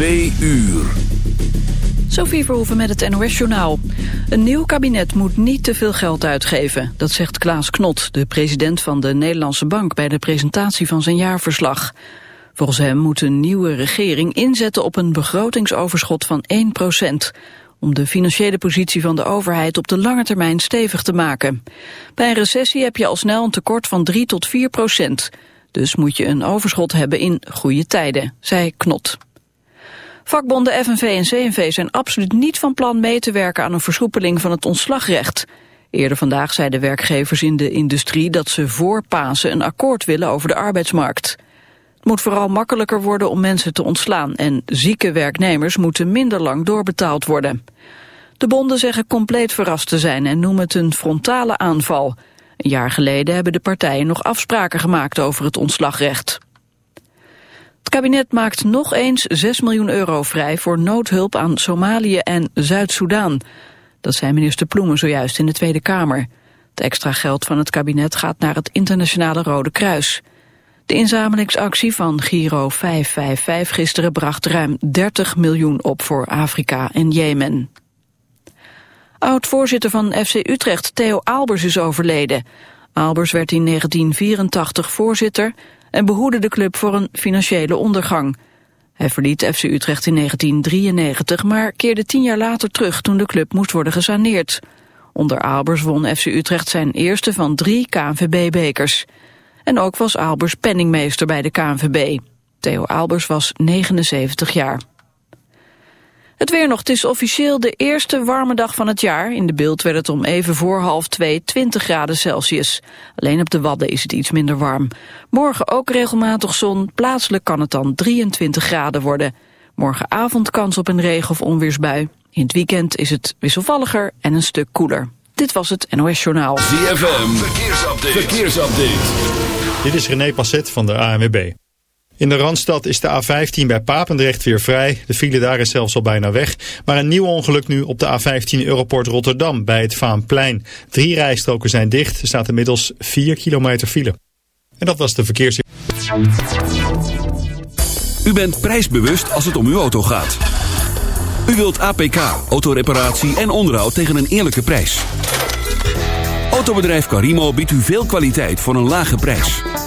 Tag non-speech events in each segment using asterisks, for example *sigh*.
2 uur. Sophie Verhoeven met het NOS-journaal. Een nieuw kabinet moet niet te veel geld uitgeven. Dat zegt Klaas Knot, de president van de Nederlandse Bank... bij de presentatie van zijn jaarverslag. Volgens hem moet een nieuwe regering inzetten op een begrotingsoverschot van 1% om de financiële positie van de overheid op de lange termijn stevig te maken. Bij een recessie heb je al snel een tekort van 3 tot 4 procent. Dus moet je een overschot hebben in goede tijden, zei Knot. Vakbonden FNV en CNV zijn absoluut niet van plan mee te werken aan een versoepeling van het ontslagrecht. Eerder vandaag zeiden werkgevers in de industrie dat ze voor Pasen een akkoord willen over de arbeidsmarkt. Het moet vooral makkelijker worden om mensen te ontslaan en zieke werknemers moeten minder lang doorbetaald worden. De bonden zeggen compleet verrast te zijn en noemen het een frontale aanval. Een jaar geleden hebben de partijen nog afspraken gemaakt over het ontslagrecht. Kabinet maakt nog eens 6 miljoen euro vrij voor noodhulp aan Somalië en Zuid-Soedan. Dat zei minister Ploemen zojuist in de Tweede Kamer. Het extra geld van het kabinet gaat naar het Internationale Rode Kruis. De inzamelingsactie van Giro 555 gisteren bracht ruim 30 miljoen op voor Afrika en Jemen. Oud-voorzitter van FC Utrecht, Theo Albers, is overleden. Albers werd in 1984 voorzitter en behoede de club voor een financiële ondergang. Hij verliet FC Utrecht in 1993, maar keerde tien jaar later terug toen de club moest worden gesaneerd. Onder Albers won FC Utrecht zijn eerste van drie KNVB-bekers. En ook was Albers penningmeester bij de KNVB. Theo Albers was 79 jaar. Het weer nog. Het is officieel de eerste warme dag van het jaar. In de beeld werd het om even voor half twee 20 graden Celsius. Alleen op de Wadden is het iets minder warm. Morgen ook regelmatig zon. Plaatselijk kan het dan 23 graden worden. Morgenavond kans op een regen- of onweersbui. In het weekend is het wisselvalliger en een stuk koeler. Dit was het NOS Journaal. ZFM, verkeersupdate. verkeersupdate. Dit is René Passet van de ANWB. In de Randstad is de A15 bij Papendrecht weer vrij. De file daar is zelfs al bijna weg. Maar een nieuw ongeluk nu op de A15 Europort Rotterdam bij het Vaanplein. Drie rijstroken zijn dicht. Er staat inmiddels 4 kilometer file. En dat was de verkeers... U bent prijsbewust als het om uw auto gaat. U wilt APK, autoreparatie en onderhoud tegen een eerlijke prijs. Autobedrijf Carimo biedt u veel kwaliteit voor een lage prijs.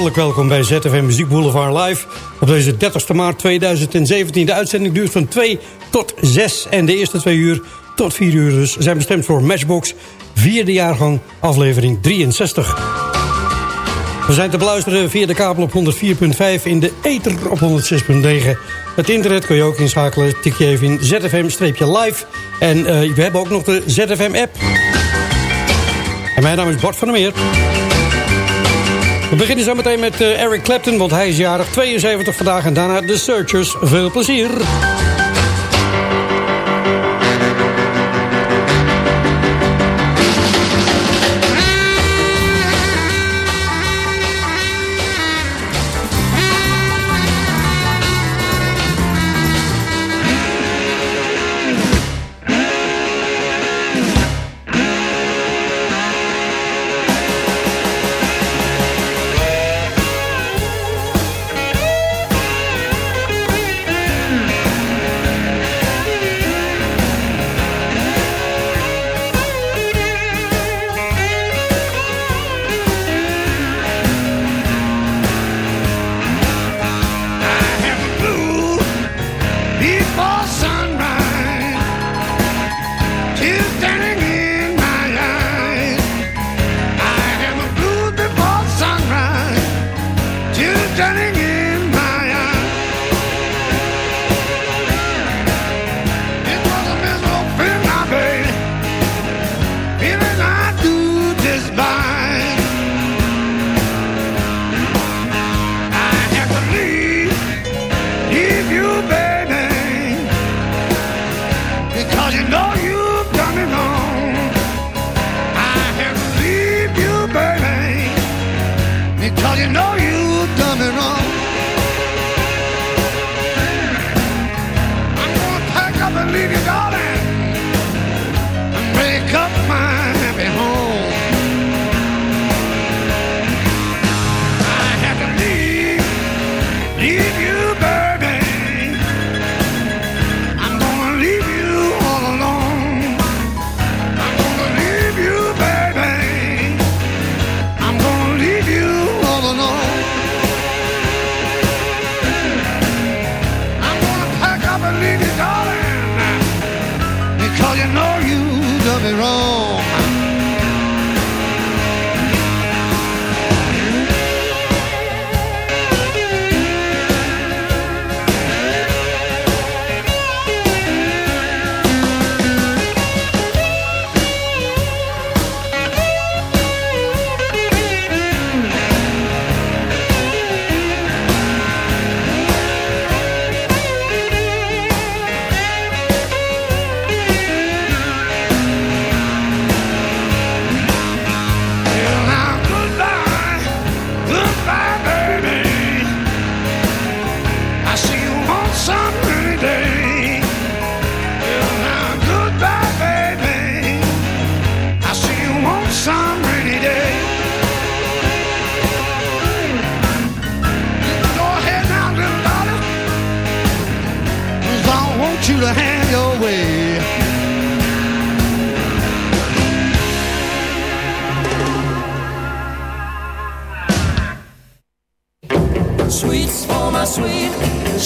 Hartelijk welkom bij ZFM Muziek Boulevard Live. Op deze 30 maart 2017. De uitzending duurt van 2 tot 6. En de eerste twee uur tot 4 uur dus zijn bestemd voor Matchbox. Vierde jaargang, aflevering 63. We zijn te beluisteren via de kabel op 104.5 in de ether op 106.9. Het internet kun je ook inschakelen. Tik je even in ZFM-live. En eh, we hebben ook nog de ZFM-app. En mijn naam is Bart van der Meer. We beginnen zo meteen met eh, Eric Clapton, want hij is jarig 72 vandaag. En daarna de Searchers. Veel plezier.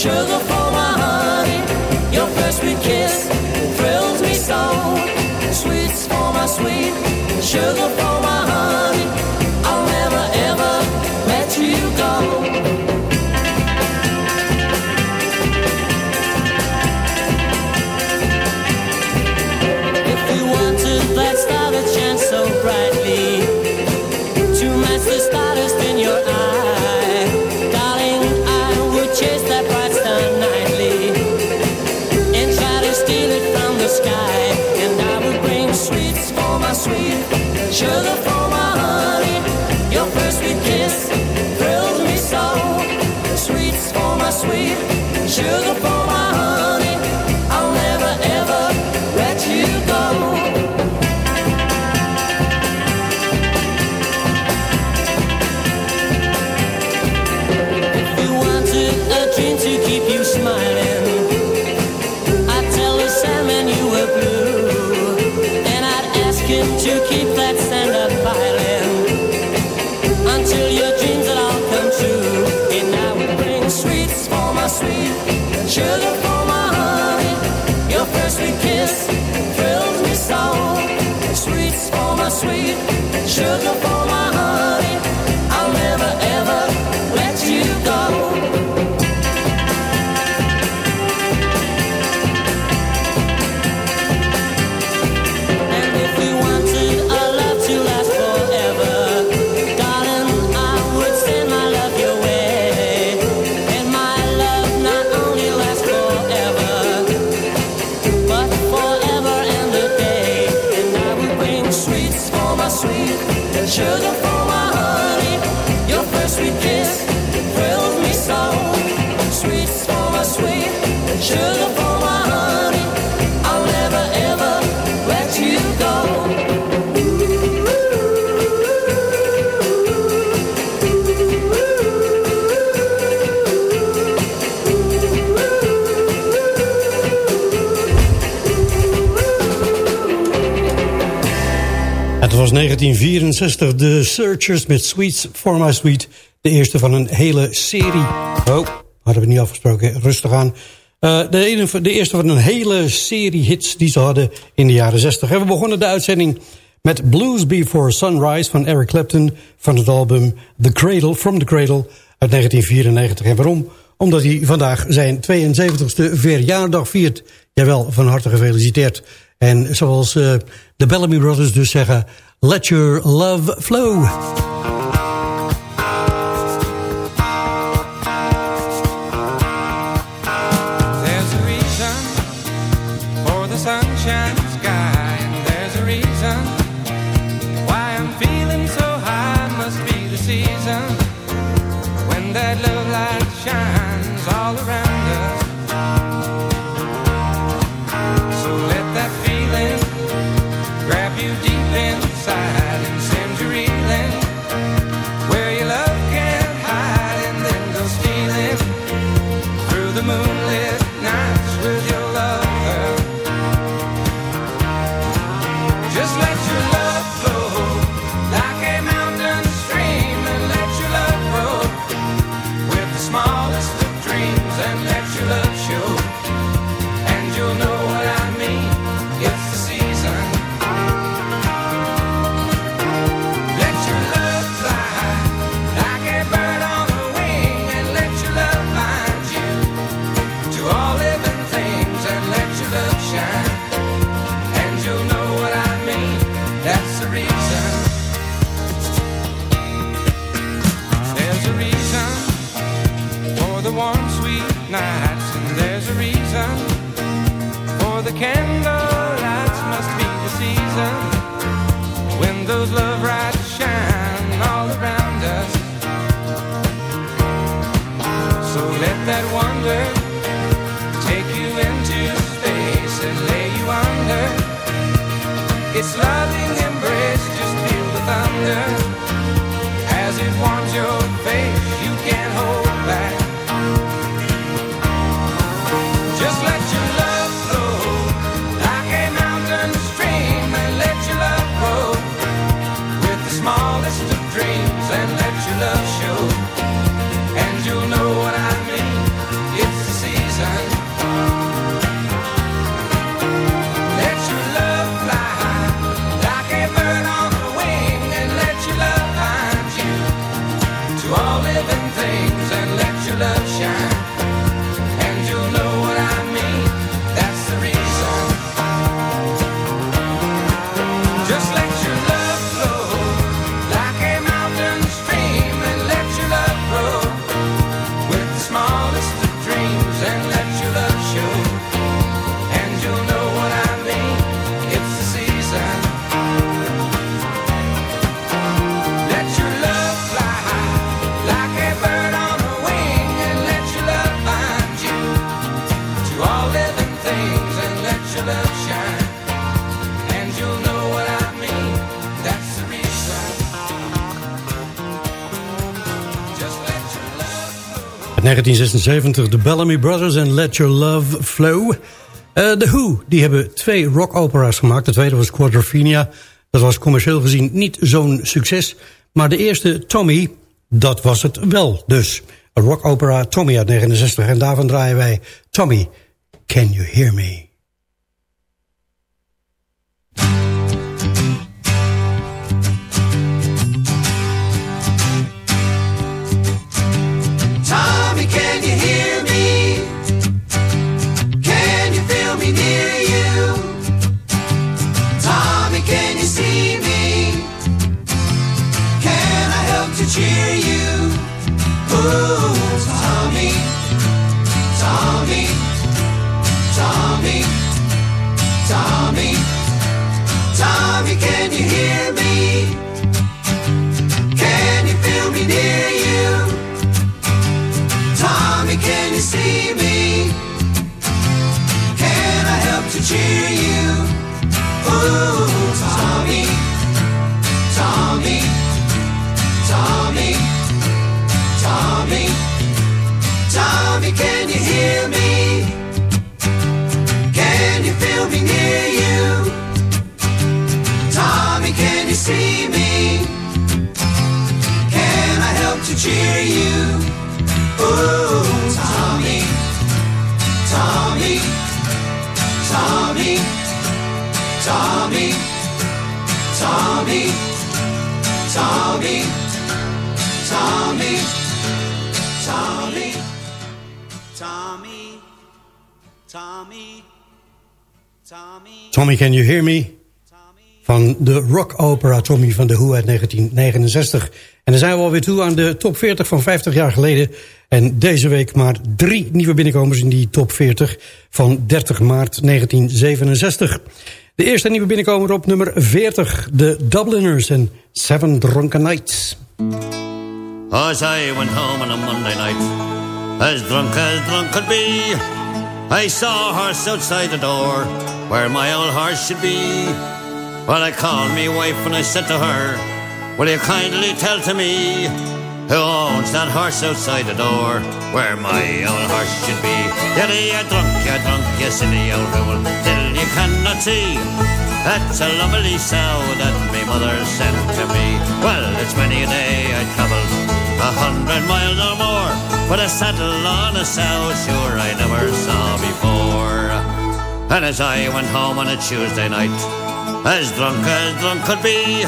sugar for my honey. Your first sweet kiss thrills me so. Sweets for my sweet, sugar for sugar for my honey. I'll never ever. was 1964, The Searchers met Sweets for My Sweet. De eerste van een hele serie. Oh, hadden we niet afgesproken, rustig aan. Eh, de, de eerste van een hele serie hits die ze hadden in de jaren 60. En we begonnen de uitzending met Blues Before Sunrise van Eric Clapton... van het album The Cradle, From the Cradle uit 1994. En waarom? Omdat hij vandaag zijn 72e verjaardag viert. Jawel, van harte gefeliciteerd. En zoals eh, de Bellamy Brothers dus zeggen... Let Your Love Flow. Just like 1976, de Bellamy Brothers en Let Your Love Flow. Eh, de Who, die hebben twee rock opera's gemaakt. De tweede was Quadrophenia. Dat was commercieel gezien niet zo'n succes. Maar de eerste, Tommy, dat was het wel dus. Een rockopera Tommy uit 69. En daarvan draaien wij Tommy, Can You Hear Me? me, can you hear me? Can you feel me near you? Tommy, can you see me? Can I help to cheer you? Ooh, Tommy, Tommy, Tommy, Tommy, Tommy, Tommy, Tommy. Tommy. Tommy. Can You Hear Me? Van de rock opera Tommy van de Who uit 1969. En dan zijn we alweer toe aan de top 40 van 50 jaar geleden. En deze week maar drie nieuwe binnenkomers in die top 40 van 30 maart 1967. De eerste nieuwe binnenkomer op nummer 40. De Dubliners en Seven Drunken Nights. As I went home on a Monday night, as drunk as drunk could be, I saw a horse outside the door, where my old horse should be. Well, I called me wife and I said to her, Will you kindly tell to me who owns that horse outside the door, where my old horse should be? Yeah, you're drunk, you're drunk, you silly old fool, till you cannot see. That's a lovely sow that my mother sent to me. Well, it's many a day I travelled a hundred miles or more, but a saddle on a sow, sure I never saw before. And as I went home on a Tuesday night, as drunk as drunk could be,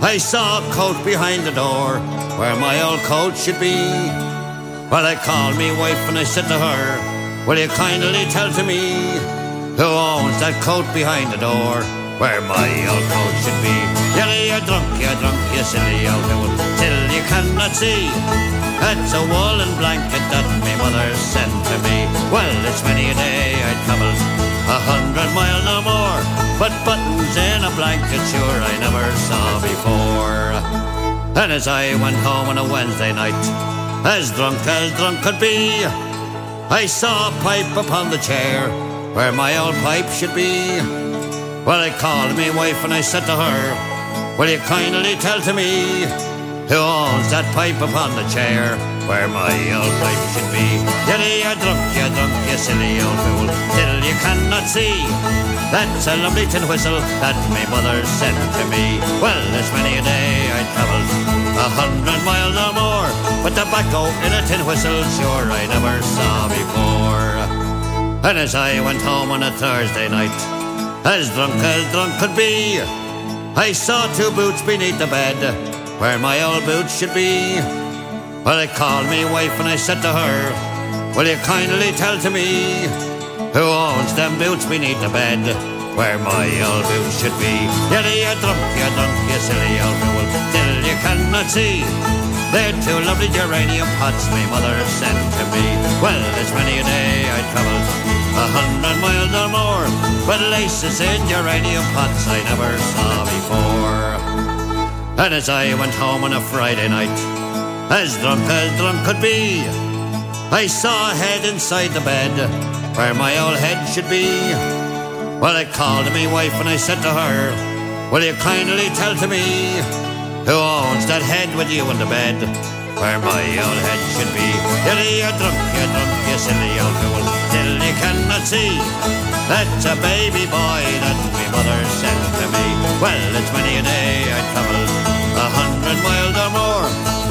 I saw a coat behind the door, where my old coat should be. Well, I called me wife and I said to her, Will you kindly tell to me who owns that coat behind the door, where my old coat should be? Yeah, you're drunk, you're drunk, you silly old fool, till you cannot see. That's a woolen blanket that my mother sent to me. Well, it's many a day I travelled a hundred mile no more, but buttons in a blanket sure I never saw before. And as I went home on a Wednesday night, as drunk as drunk could be, I saw a pipe upon the chair where my old pipe should be. Well, I called me wife and I said to her, Will you kindly tell to me who owns that pipe upon the chair where my old pipe should be? Yeah, you're drunk, you're drunk, you silly old fool, till you cannot see. That's a lovely tin whistle that my mother sent to me. Well, it's many a day I travelled a hundred miles or more, but tobacco in a tin whistle, sure I never saw before. And as I went home on a Thursday night, as drunk as drunk could be, I saw two boots beneath the bed, where my old boots should be. Well, I called me wife and I said to her, Will you kindly tell to me who owns them boots beneath the bed, where my old boots should be? Yeah, you're drunk, you're drunk, you silly old fool, till you cannot see. They're two lovely geranium pots my mother sent to me. Well, it's many a day I travelled a hundred miles or more, but laces in geranium pots I never saw before. And as I went home on a Friday night, as drunk as drunk could be, I saw a head inside the bed, where my old head should be. Well, I called to me wife and I said to her, Will you kindly tell to me who owns that head with you in the bed, where my old head should be? Yeah, you're drunk, you're drunk, you silly old fool, till you cannot see. That's a baby boy that my mother sent to me. Well, it's many a day I travelled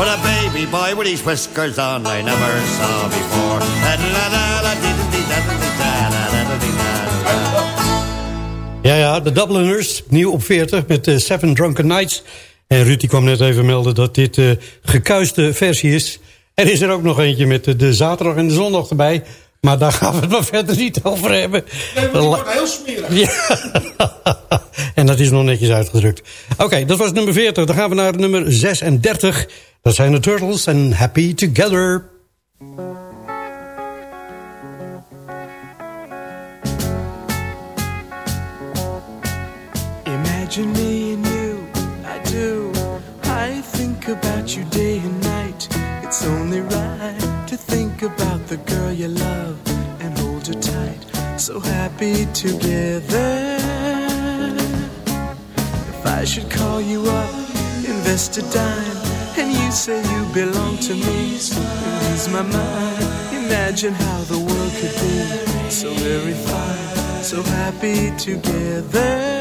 a baby boy with his whiskers on I never saw before. *laughs* Ja, ja, de Dubliners, nieuw op 40 met eh, Seven Drunken Nights. En Ruud die kwam net even melden dat dit de gekuiste versie is. Er is er ook nog eentje met de, de zaterdag en de zondag erbij. Maar daar gaan we het maar verder niet over hebben. Nee, die wordt heel smerig. Ja. *laughs* en dat is nog netjes uitgedrukt. Oké, dat was nummer 40. Dan gaan we naar nummer 36. Dat zijn de Turtles en Happy Together. Imagine me and you, I do. I think about you day and night. It's only right to think about the girl you love and hold her tight. So happy together. If I should call you up, invest a dime, and you say you belong to me, and ease my mind. Imagine how the world could be so very fine, so happy together.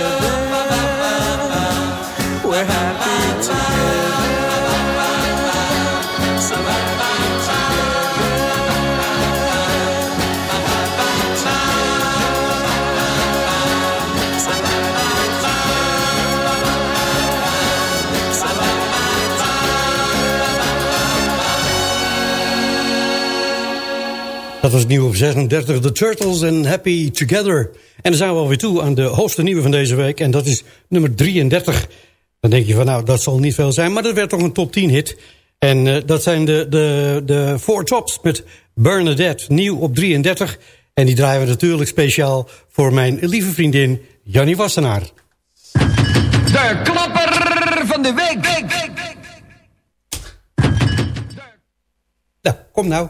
Dat was nieuw op 36, The Turtles en Happy Together. En dan zijn we alweer toe aan de hoogste nieuwe van deze week. En dat is nummer 33. Dan denk je van nou, dat zal niet veel zijn. Maar dat werd toch een top 10 hit. En eh, dat zijn de, de, de Four Tops met Bernadette. Nieuw op 33. En die draaien we natuurlijk speciaal voor mijn lieve vriendin Jannie Wassenaar. De klapper van de week. Nou, kom nou.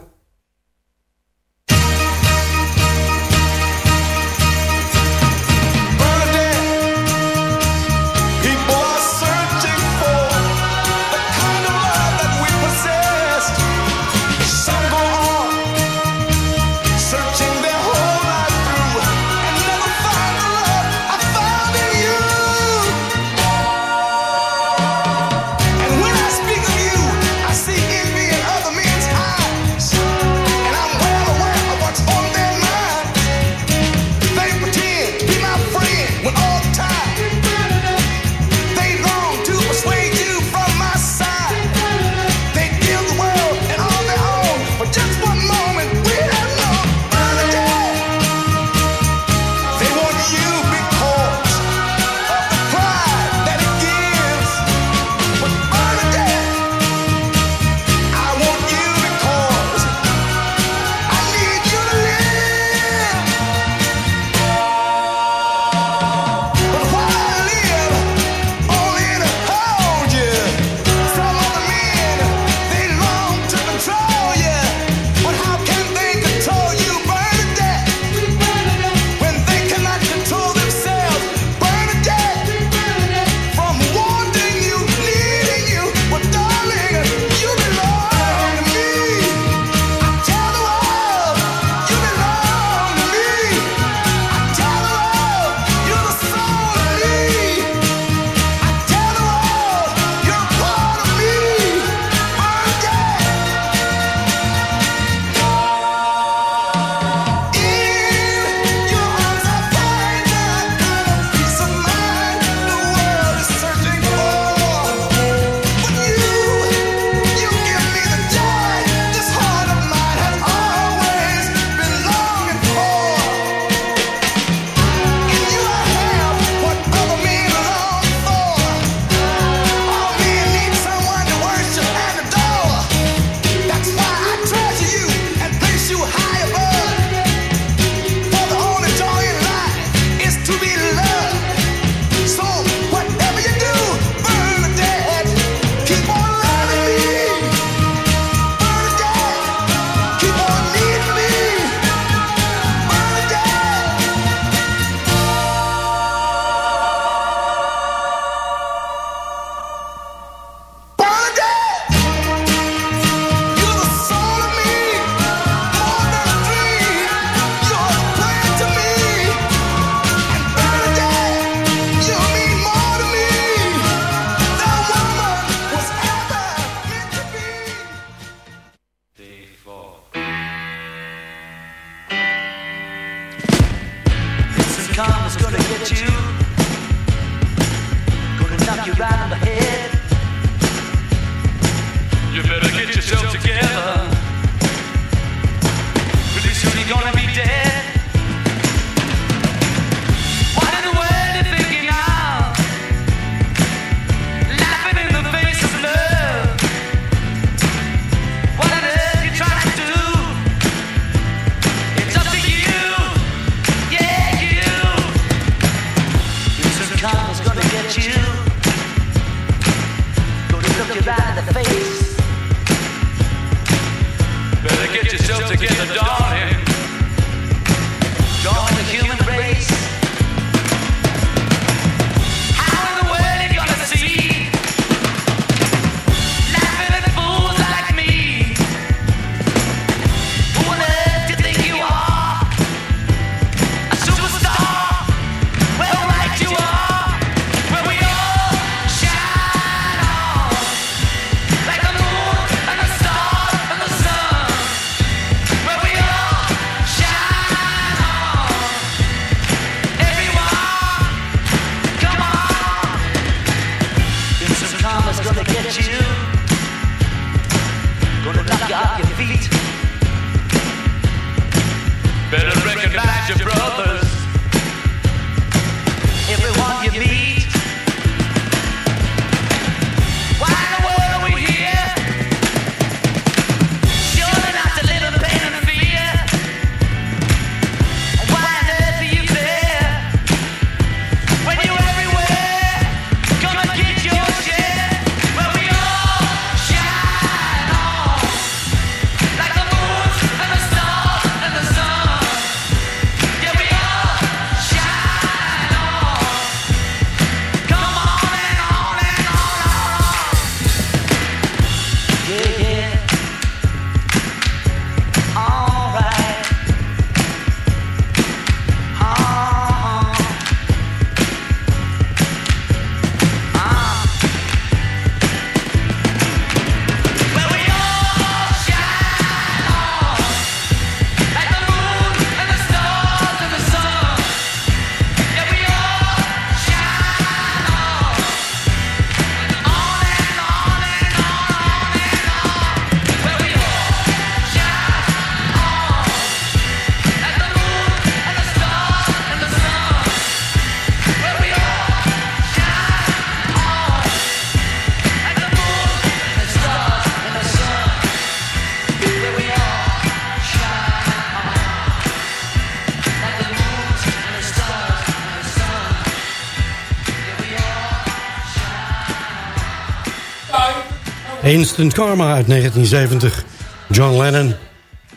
Instant Karma uit 1970. John Lennon.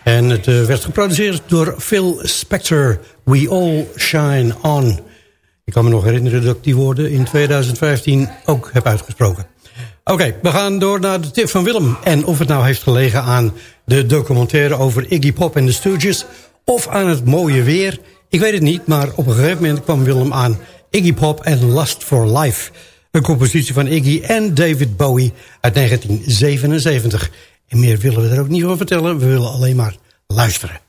En het eh, werd geproduceerd door Phil Spector. We All Shine On. Ik kan me nog herinneren dat ik die woorden in 2015 ook heb uitgesproken. Oké, we gaan door naar de tip van Willem. En of het nou heeft gelegen aan de documentaire over Iggy Pop en de Stooges... of aan het mooie weer, ik weet het niet... maar op een gegeven moment kwam Willem aan Iggy Pop en Lust for Life... Een compositie van Iggy en David Bowie uit 1977. En meer willen we er ook niet van vertellen. We willen alleen maar luisteren.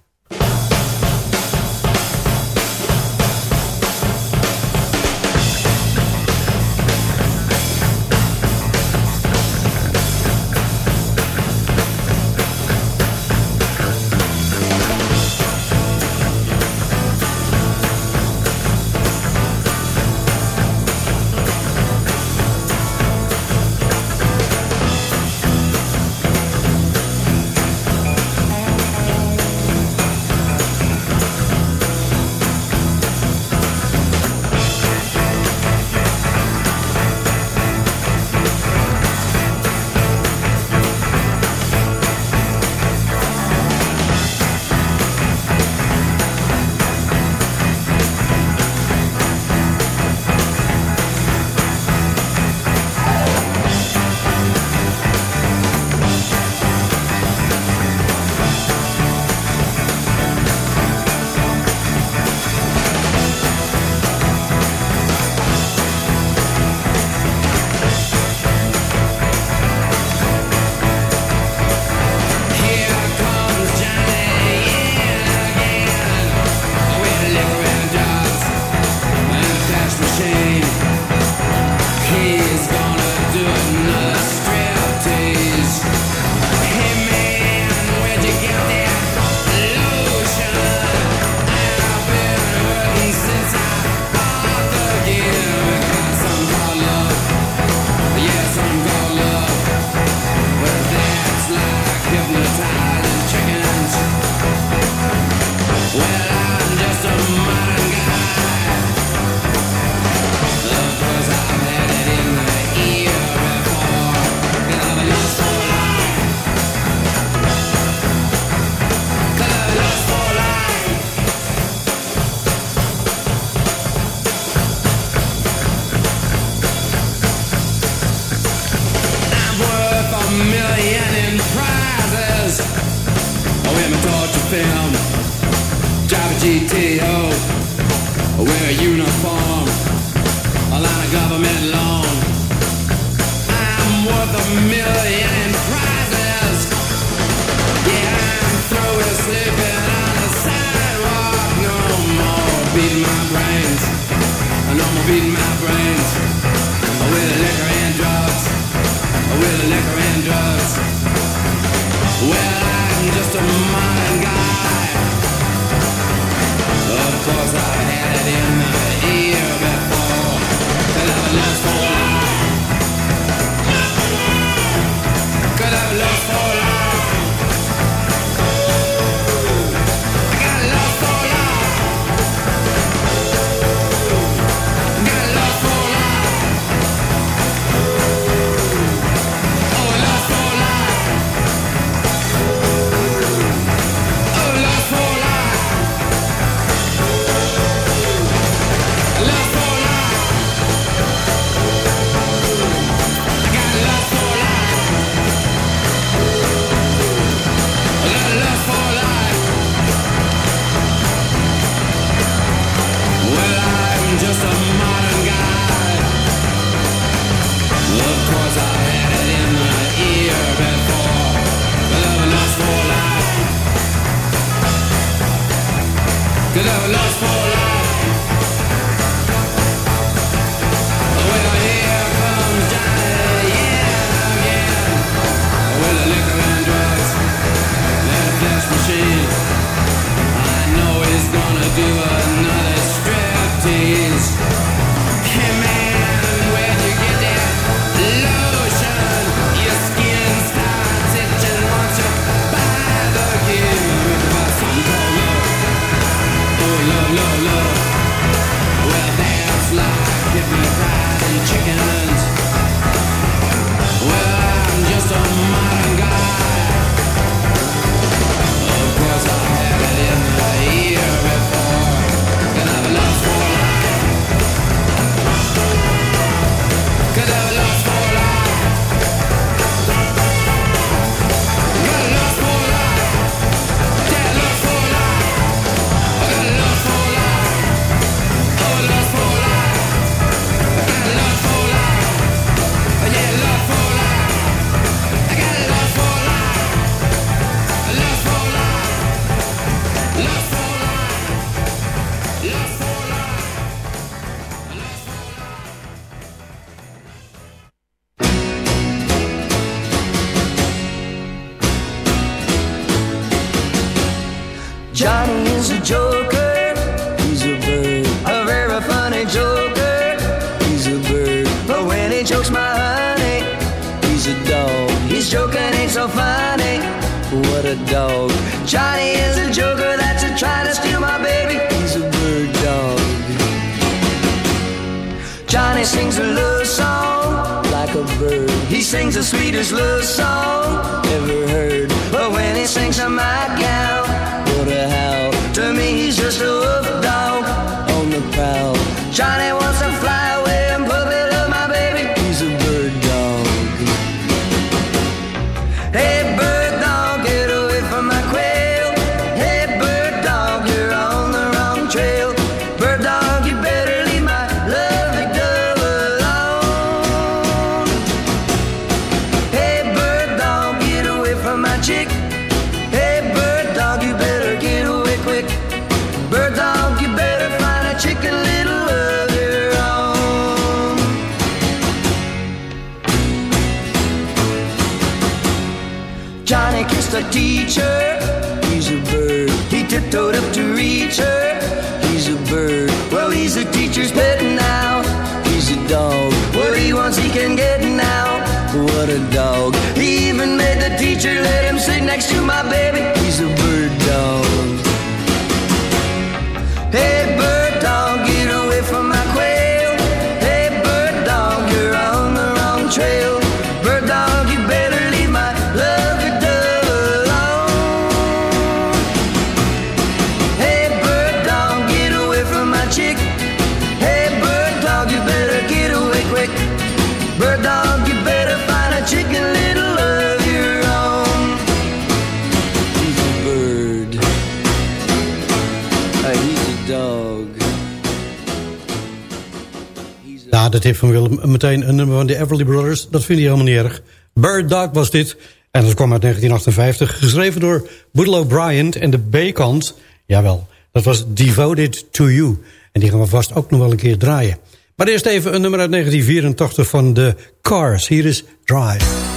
van Willem meteen een nummer van de Everly Brothers. Dat vind ik helemaal niet erg. Bird Dog was dit. En dat kwam uit 1958. Geschreven door Woodrow Bryant. En de B-kant, jawel, dat was Devoted to You. En die gaan we vast ook nog wel een keer draaien. Maar eerst even een nummer uit 1984 van de Cars. Hier is Drive.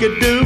could do.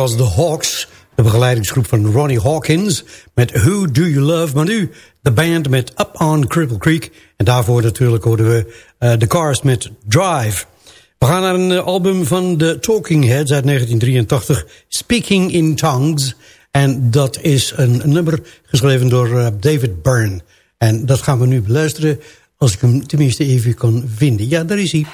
was The Hawks, de begeleidingsgroep van Ronnie Hawkins... met Who Do You Love, maar nu de band met Up On Cripple Creek. En daarvoor natuurlijk hoorden we eh, uh, The Cars met Drive. We gaan naar een eh, album van de Talking Heads uit 1983, Speaking in Tongues... En dat is een nummer geschreven door eh, David Byrne. En dat gaan we nu beluisteren, als ik hem tenminste even kan vinden. Ja, daar is hij.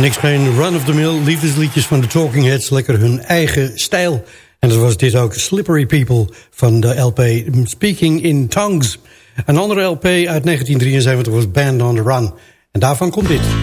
Niks geen run-of-the-mill liefdesliedjes van de Talking Heads. Lekker hun eigen stijl. En dat was dit ook Slippery People van de LP Speaking in Tongues. Een andere LP uit 1973 was Band on the Run. En daarvan komt dit.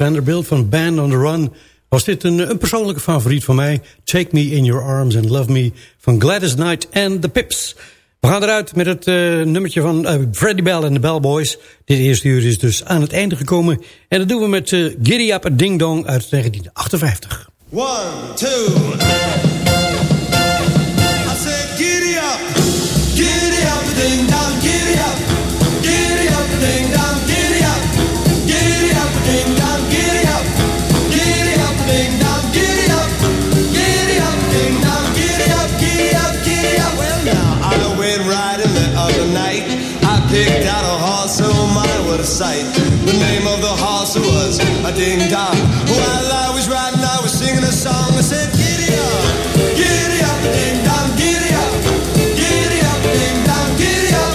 Vanderbilt van Band on the Run... was dit een, een, persoonlijke favoriet van mij. Take Me in Your Arms and Love Me van Gladys Knight and The Pips. We gaan eruit met het eh, nummertje van eh, uh, Freddy Bell en de Bellboys. Dit eerste uur is dus aan het einde gekomen. En dat doen we met uh, Giddy Up Ding Dong uit 1958. One, two... sight. The name of the horse was a ding dong. While I was riding, I was singing a song. I said, Giddy up, giddy up, ding dong, giddy up, giddy up, ding dong, giddy up,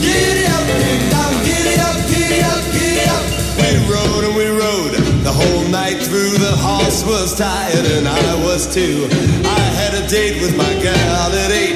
giddy up, ding dong, giddy up, giddy up, giddy up. We rode and we rode the whole night through. The horse was tired and I was too. I had a date with my gal at eight.